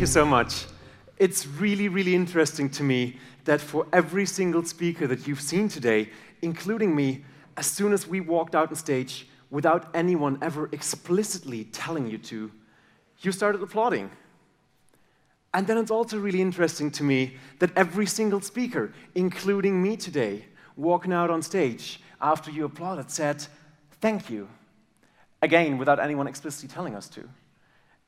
you so mm. much. It's really, really interesting to me that for every single speaker that you've seen today, including me, as soon as we walked out on stage, without anyone ever explicitly telling you to, you started applauding. And then it's also really interesting to me that every single speaker, including me today, walking out on stage after you applauded, said, Thank you. Again, without anyone explicitly telling us to.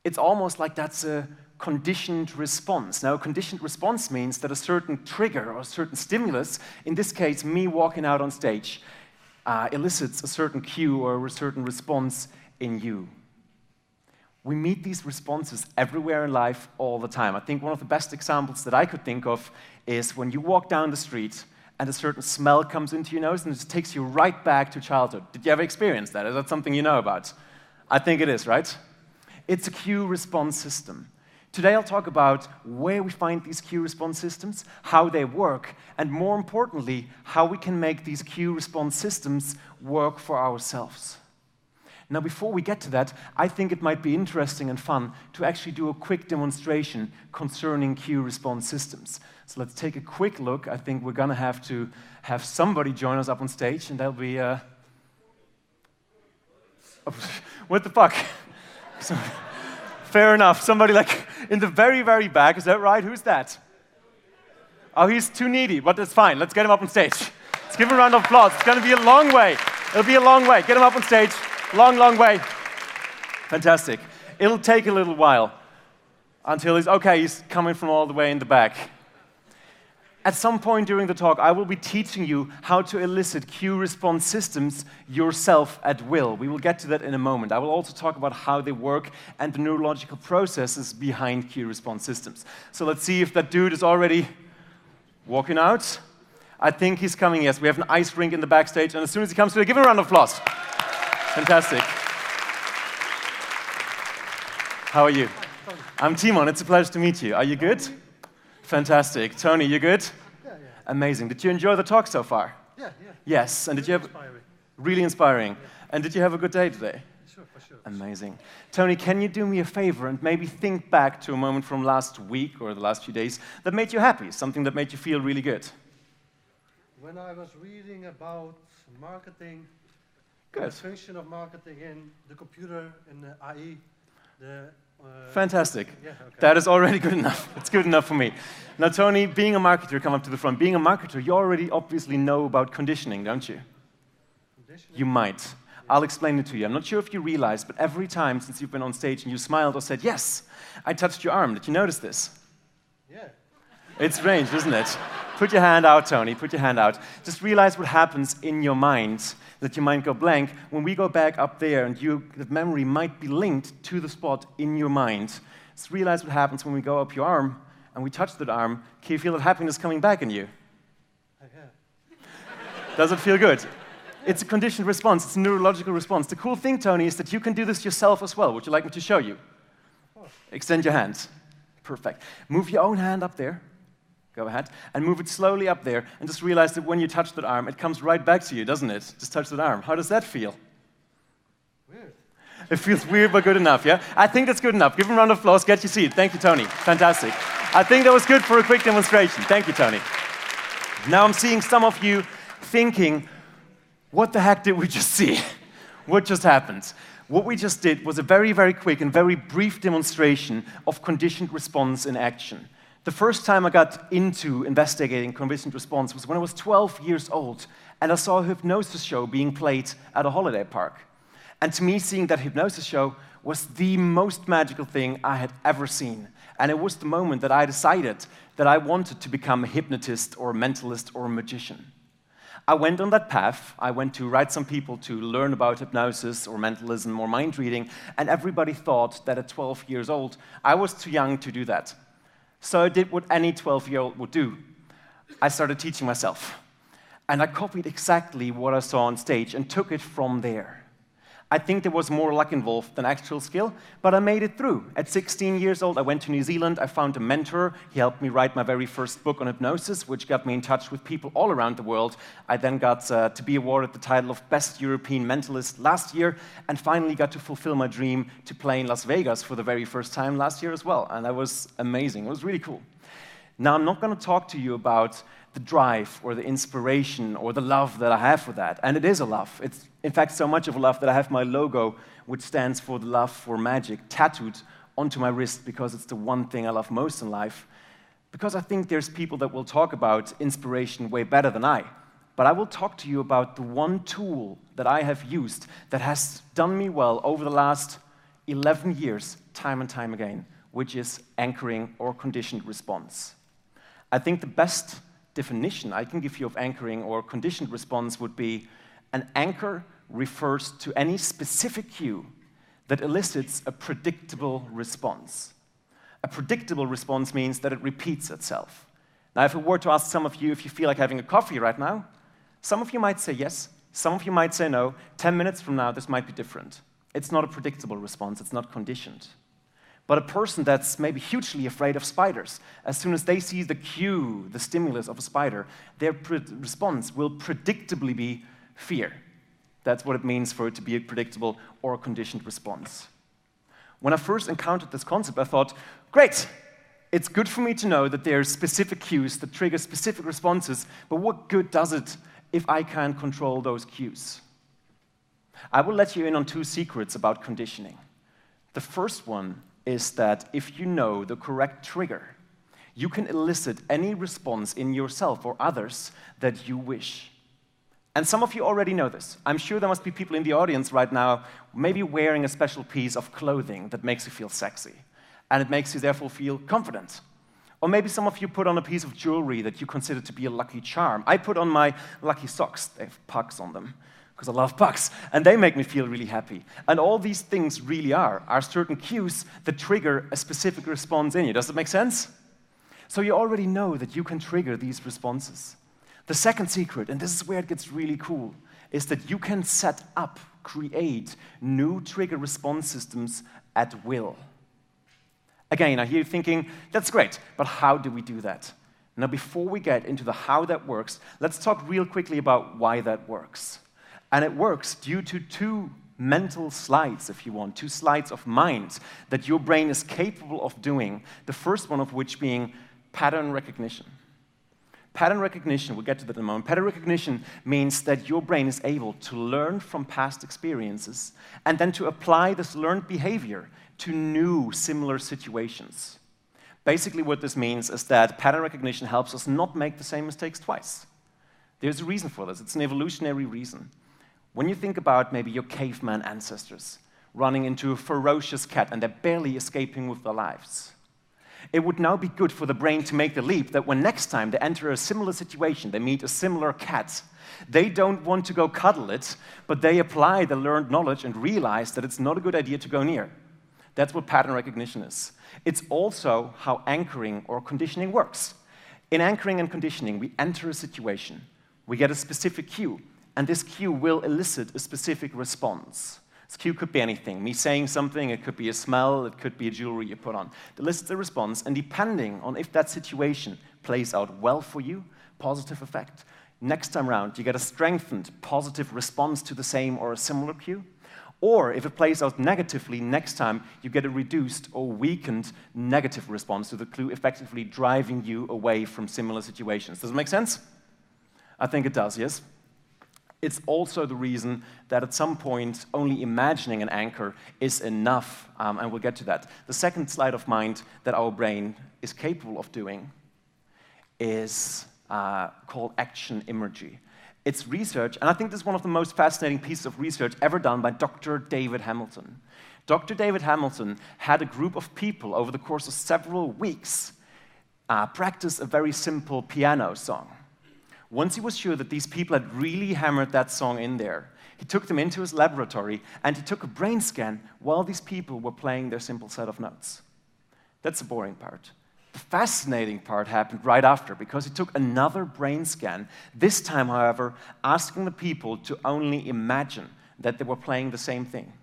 It's almost like that's a conditioned response. Now, a conditioned response means that a certain trigger or a certain stimulus, in this case, me walking out on stage, uh, elicits a certain cue or a certain response in you. We meet these responses everywhere in life all the time. I think one of the best examples that I could think of is when you walk down the street and a certain smell comes into your nose and it takes you right back to childhood. Did you ever experience that? Is that something you know about? I think it is, right? It's a cue response system. Today I'll talk about where we find these cue response systems, how they work, and more importantly, how we can make these cue response systems work for ourselves. Now, before we get to that, I think it might be interesting and fun to actually do a quick demonstration concerning cue response systems. So let's take a quick look. I think we're going to have to have somebody join us up on stage, and that'll be. Uh... what the fuck? Fair enough. Somebody like in the very, very back. Is that right? Who's that? Oh, he's too needy, but that's fine. Let's get him up on stage. Let's give him a round of applause. It's going to be a long way. It'll be a long way. Get him up on stage. Long, long way. Fantastic. It'll take a little while until he's okay, he's coming from all the way in the back. At some point during the talk, I will be teaching you how to elicit cue response systems yourself at will. We will get to that in a moment. I will also talk about how they work and the neurological processes behind cue response systems. So let's see if that dude is already walking out. I think he's coming, yes. We have an ice rink in the backstage, and as soon as he comes through, give him a round of applause. Fantastic. How are you? I'm Timon. It's a pleasure to meet you. Are you good? Fantastic. Tony, you good? Yeah, yeah. Amazing. Did you enjoy the talk so far? Yeah, yeah. Yes. And did you have Inspiring. really inspiring? Yeah. And did you have a good day today? Sure, for sure. Amazing. Tony, can you do me a favor and maybe think back to a moment from last week or the last few days that made you happy, something that made you feel really good? When I was reading about marketing, Good. the function of marketing in the computer in the AI, the uh, Fantastic. Yeah, okay. That is already good enough. It's good enough for me. Now, Tony, being a marketer, come up to the front. Being a marketer, you already obviously know about conditioning, don't you? conditioning. You might. I'll explain it to you. I'm not sure if you realize, but every time since you've been on stage and you smiled or said, Yes, I touched your arm. Did you notice this? It's strange, isn't it? Put your hand out, Tony. Put your hand out. Just realize what happens in your mind, that your mind go blank. When we go back up there and you, the memory might be linked to the spot in your mind, just realize what happens when we go up your arm and we touch that arm. Can you feel that happiness coming back in you? Have. Does it feel good? It's a conditioned response, it's a neurological response. The cool thing, Tony, is that you can do this yourself as well. Would you like me to show you? Extend your hands. Perfect. Move your own hand up there. Go ahead. And move it slowly up there. And just realize that when you touch that arm, it comes right back to you, doesn't it? Just touch that arm. How does that feel? Weird. It feels weird, but good enough, yeah? I think that's good enough. Give him a round of applause. Get your seat. Thank you, Tony. Fantastic. I think that was good for a quick demonstration. Thank you, Tony. Now I'm seeing some of you thinking, what the heck did we just see? what just happened? What we just did was a very, very quick and very brief demonstration of conditioned response in action. The first time I got into investigating conditioned response was when I was 12 years old and I saw a hypnosis show being played at a holiday park. And to me, seeing that hypnosis show was the most magical thing I had ever seen. And it was the moment that I decided that I wanted to become a hypnotist or a mentalist or a magician. I went on that path. I went to write some people to learn about hypnosis or mentalism or mind reading, and everybody thought that at 12 years old, I was too young to do that. So I did what any 12 year old would do I started teaching myself. And I copied exactly what I saw on stage and took it from there. I think there was more luck involved than actual skill, but I made it through. At 16 years old, I went to New Zealand. I found a mentor. He helped me write my very first book on hypnosis, which got me in touch with people all around the world. I then got uh, to be awarded the title of Best European Mentalist last year, and finally got to fulfill my dream to play in Las Vegas for the very first time last year as well. And that was amazing. It was really cool. Now, I'm not going to talk to you about the drive or the inspiration or the love that I have for that. And it is a love. It's, in fact, so much of a love that I have my logo, which stands for the love for magic, tattooed onto my wrist because it's the one thing I love most in life. Because I think there's people that will talk about inspiration way better than I. But I will talk to you about the one tool that I have used that has done me well over the last 11 years, time and time again, which is anchoring or conditioned response. I think the best definition I can give you of anchoring or conditioned response would be an anchor refers to any specific cue that elicits a predictable response. A predictable response means that it repeats itself. Now, if I were to ask some of you if you feel like having a coffee right now, some of you might say yes, some of you might say no. 10 minutes from now, this might be different. It's not a predictable response, it's not conditioned. But a person that's maybe hugely afraid of spiders, as soon as they see the cue, the stimulus of a spider, their response will predictably be fear. That's what it means for it to be a predictable or conditioned response. When I first encountered this concept, I thought, great, it's good for me to know that there are specific cues that trigger specific responses, but what good does it if I can't control those cues? I will let you in on two secrets about conditioning. The first one is that if you know the correct trigger, you can elicit any response in yourself or others that you wish. And some of you already know this. I'm sure there must be people in the audience right now, maybe wearing a special piece of clothing that makes you feel sexy, and it makes you therefore feel confident. Or maybe some of you put on a piece of jewelry that you consider to be a lucky charm. I put on my lucky socks, they have pucks on them because I love bugs, and they make me feel really happy. And all these things really are, are certain cues that trigger a specific response in you. Does that make sense? So you already know that you can trigger these responses. The second secret, and this is where it gets really cool, is that you can set up, create new trigger response systems at will. Again, I hear you thinking, that's great, but how do we do that? Now, before we get into the how that works, let's talk real quickly about why that works. And it works due to two mental slides, if you want, two slides of mind that your brain is capable of doing. The first one of which being pattern recognition. Pattern recognition, we'll get to that in a moment. Pattern recognition means that your brain is able to learn from past experiences and then to apply this learned behavior to new similar situations. Basically, what this means is that pattern recognition helps us not make the same mistakes twice. There's a reason for this, it's an evolutionary reason. When you think about maybe your caveman ancestors running into a ferocious cat and they're barely escaping with their lives, it would now be good for the brain to make the leap that when next time they enter a similar situation, they meet a similar cat, they don't want to go cuddle it, but they apply the learned knowledge and realize that it's not a good idea to go near. That's what pattern recognition is. It's also how anchoring or conditioning works. In anchoring and conditioning, we enter a situation, we get a specific cue, and this cue will elicit a specific response. This cue could be anything me saying something, it could be a smell, it could be a jewelry you put on. It elicits a response, and depending on if that situation plays out well for you, positive effect, next time around you get a strengthened positive response to the same or a similar cue. Or if it plays out negatively, next time you get a reduced or weakened negative response to the clue, effectively driving you away from similar situations. Does it make sense? I think it does, yes? It's also the reason that at some point only imagining an anchor is enough, um, and we'll get to that. The second slide of mind that our brain is capable of doing is uh, called action imagery. It's research, and I think this is one of the most fascinating pieces of research ever done by Dr. David Hamilton. Dr. David Hamilton had a group of people over the course of several weeks uh, practice a very simple piano song. Once he was sure that these people had really hammered that song in there, he took them into his laboratory and he took a brain scan while these people were playing their simple set of notes. That's the boring part. The fascinating part happened right after because he took another brain scan, this time, however, asking the people to only imagine that they were playing the same thing.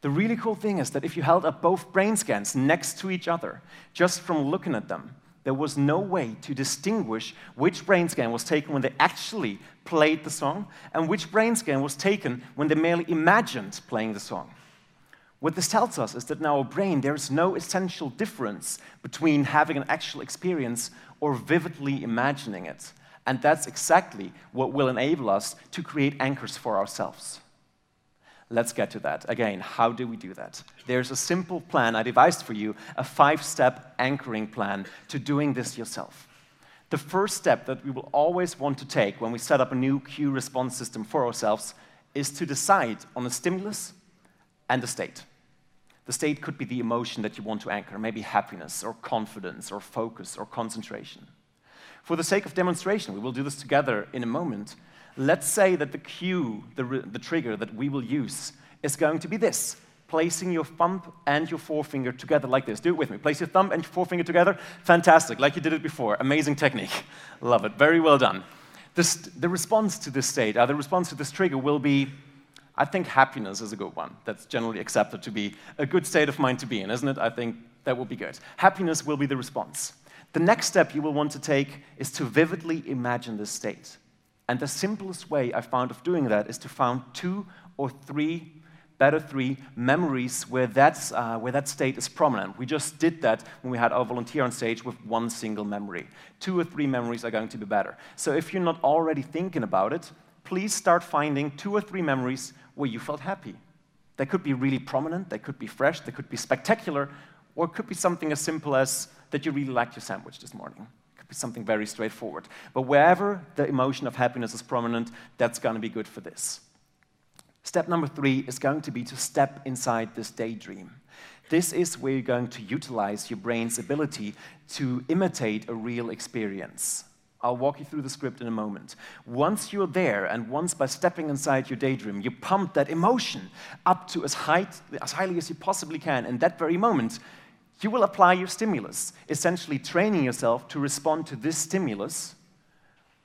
The really cool thing is that if you held up both brain scans next to each other, just from looking at them, there was no way to distinguish which brain scan was taken when they actually played the song and which brain scan was taken when they merely imagined playing the song. What this tells us is that in our brain, there is no essential difference between having an actual experience or vividly imagining it. And that's exactly what will enable us to create anchors for ourselves. Let's get to that. Again, how do we do that? There's a simple plan I devised for you, a five step anchoring plan to doing this yourself. The first step that we will always want to take when we set up a new cue response system for ourselves is to decide on a stimulus and a state. The state could be the emotion that you want to anchor, maybe happiness or confidence or focus or concentration. For the sake of demonstration, we will do this together in a moment. Let's say that the cue, the, the trigger that we will use, is going to be this placing your thumb and your forefinger together like this. Do it with me. Place your thumb and your forefinger together. Fantastic, like you did it before. Amazing technique. Love it. Very well done. This, the response to this state, uh, the response to this trigger will be, I think happiness is a good one. That's generally accepted to be a good state of mind to be in, isn't it? I think that will be good. Happiness will be the response. The next step you will want to take is to vividly imagine this state. And the simplest way I found of doing that is to find two or three, better three, memories where, that's, uh, where that state is prominent. We just did that when we had our volunteer on stage with one single memory. Two or three memories are going to be better. So if you're not already thinking about it, please start finding two or three memories where you felt happy. They could be really prominent, they could be fresh, they could be spectacular, or it could be something as simple as that you really liked your sandwich this morning something very straightforward. But wherever the emotion of happiness is prominent, that's going to be good for this. Step number three is going to be to step inside this daydream. This is where you're going to utilize your brain's ability to imitate a real experience. I'll walk you through the script in a moment. Once you're there, and once by stepping inside your daydream, you pump that emotion up to as, high, as highly as you possibly can, in that very moment, you will apply your stimulus, essentially training yourself to respond to this stimulus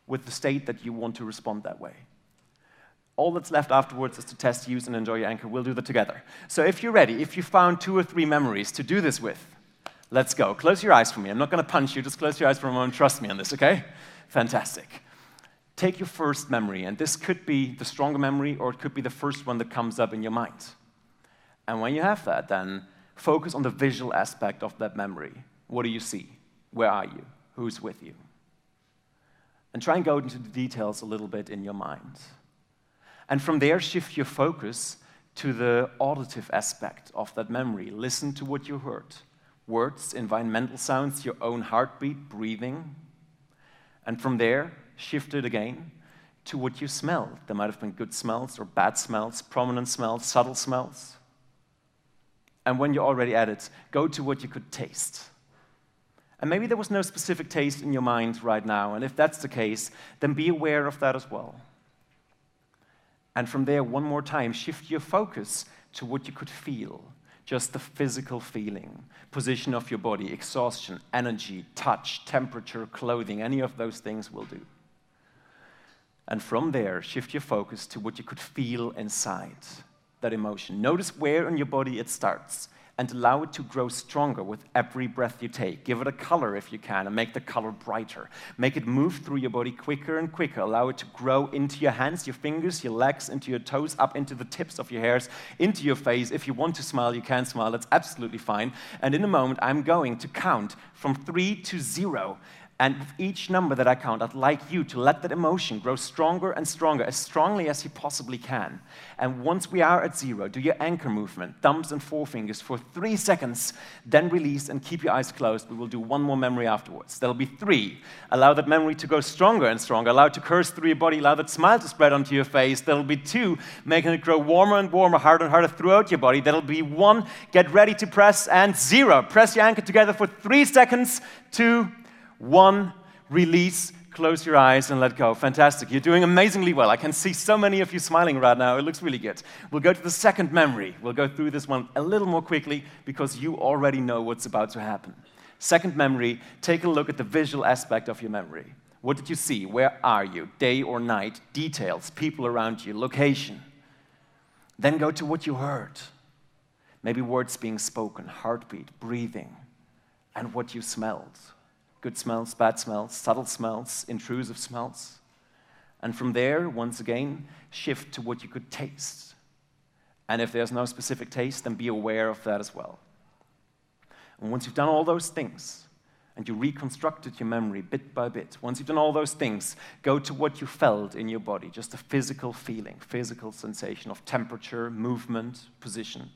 with the state that you want to respond that way. All that's left afterwards is to test, use, and enjoy your anchor. We'll do that together. So if you're ready, if you found two or three memories to do this with, let's go. Close your eyes for me. I'm not going to punch you, just close your eyes for a moment. Trust me on this, okay? Fantastic. Take your first memory, and this could be the stronger memory, or it could be the first one that comes up in your mind. And when you have that, then Focus on the visual aspect of that memory. What do you see? Where are you? Who's with you? And try and go into the details a little bit in your mind. And from there, shift your focus to the auditive aspect of that memory. Listen to what you heard words, environmental sounds, your own heartbeat, breathing. And from there, shift it again to what you smell. There might have been good smells or bad smells, prominent smells, subtle smells. And when you're already at it, go to what you could taste. And maybe there was no specific taste in your mind right now. And if that's the case, then be aware of that as well. And from there, one more time, shift your focus to what you could feel just the physical feeling, position of your body, exhaustion, energy, touch, temperature, clothing, any of those things will do. And from there, shift your focus to what you could feel inside that emotion. Notice where in your body it starts and allow it to grow stronger with every breath you take. Give it a color if you can and make the color brighter. Make it move through your body quicker and quicker. Allow it to grow into your hands, your fingers, your legs, into your toes, up into the tips of your hairs, into your face. If you want to smile, you can smile. That's absolutely fine. And in a moment, I'm going to count from three to zero. And with each number that I count, I'd like you to let that emotion grow stronger and stronger, as strongly as you possibly can. And once we are at zero, do your anchor movement, thumbs and forefingers, for three seconds, then release and keep your eyes closed. We will do one more memory afterwards. There'll be three. Allow that memory to go stronger and stronger. Allow it to curse through your body. Allow that smile to spread onto your face. There'll be two, making it grow warmer and warmer, harder and harder throughout your body. There'll be one, get ready to press, and zero. Press your anchor together for three seconds, two, one, release, close your eyes, and let go. Fantastic. You're doing amazingly well. I can see so many of you smiling right now. It looks really good. We'll go to the second memory. We'll go through this one a little more quickly because you already know what's about to happen. Second memory, take a look at the visual aspect of your memory. What did you see? Where are you? Day or night? Details, people around you, location. Then go to what you heard. Maybe words being spoken, heartbeat, breathing, and what you smelled. Good smells, bad smells, subtle smells, intrusive smells. And from there, once again, shift to what you could taste. And if there's no specific taste, then be aware of that as well. And once you've done all those things, and you reconstructed your memory bit by bit, once you've done all those things, go to what you felt in your body, just a physical feeling, physical sensation of temperature, movement, position.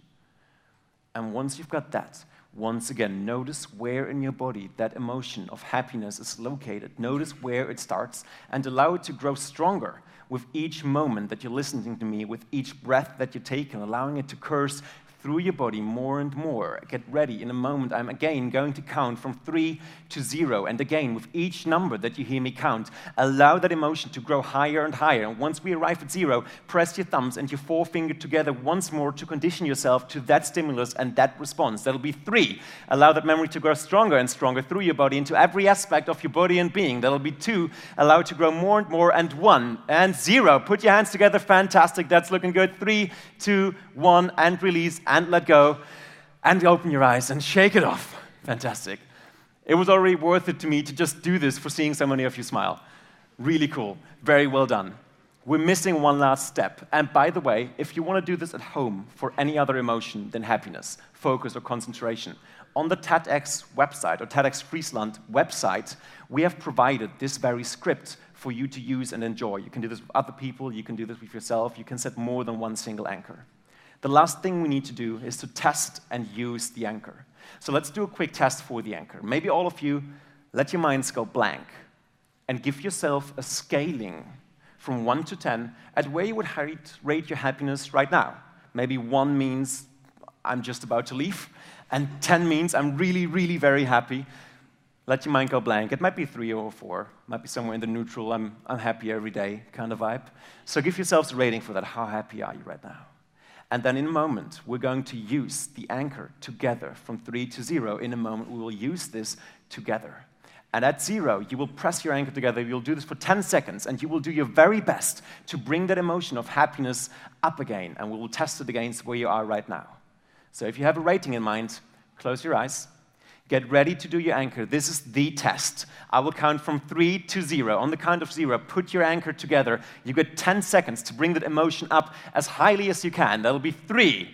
And once you've got that, once again, notice where in your body that emotion of happiness is located. Notice where it starts and allow it to grow stronger with each moment that you're listening to me, with each breath that you take, and allowing it to curse through your body more and more. Get ready. In a moment, I'm again going to count from three to zero. And again, with each number that you hear me count, allow that emotion to grow higher and higher. And once we arrive at zero, press your thumbs and your forefinger together once more to condition yourself to that stimulus and that response. That'll be three. Allow that memory to grow stronger and stronger through your body into every aspect of your body and being. That'll be two. Allow it to grow more and more. And one. And zero. Put your hands together. Fantastic. That's looking good. Three, two, one, and release let go and open your eyes and shake it off. Fantastic. It was already worth it to me to just do this for seeing so many of you smile. Really cool. Very well done. We're missing one last step. And by the way, if you want to do this at home for any other emotion than happiness, focus, or concentration, on the TEDx website or TEDx Friesland website, we have provided this very script for you to use and enjoy. You can do this with other people, you can do this with yourself, you can set more than one single anchor. The last thing we need to do is to test and use the anchor. So let's do a quick test for the anchor. Maybe all of you let your minds go blank and give yourself a scaling from 1 to 10 at where you would rate your happiness right now. Maybe 1 means I'm just about to leave, and 10 means I'm really, really very happy. Let your mind go blank. It might be 3 or 4, it might be somewhere in the neutral, I'm, I'm happy every day kind of vibe. So give yourselves a rating for that. How happy are you right now? And then in a moment, we're going to use the anchor together from three to zero. In a moment, we will use this together. And at zero, you will press your anchor together. You'll do this for 10 seconds, and you will do your very best to bring that emotion of happiness up again. And we will test it against where you are right now. So if you have a rating in mind, close your eyes. Get ready to do your anchor. This is the test. I will count from three to zero. On the count of zero, put your anchor together. You get 10 seconds to bring that emotion up as highly as you can. That'll be three,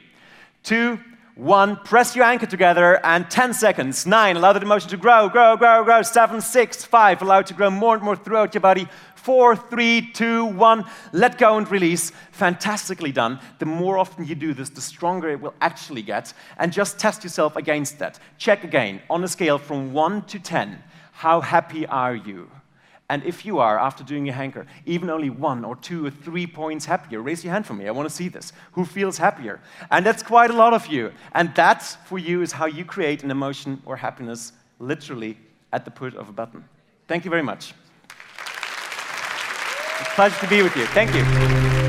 two, one. Press your anchor together and 10 seconds. Nine, allow that emotion to grow, grow, grow, grow. Seven, six, five, allow it to grow more and more throughout your body four, three, two, one, let go and release. Fantastically done. The more often you do this, the stronger it will actually get. And just test yourself against that. Check again on a scale from one to 10. How happy are you? And if you are, after doing your anchor, even only one or two or three points happier, raise your hand for me. I want to see this. Who feels happier? And that's quite a lot of you. And that, for you, is how you create an emotion or happiness literally at the push of a button. Thank you very much. It's a pleasure to be with you. Thank you.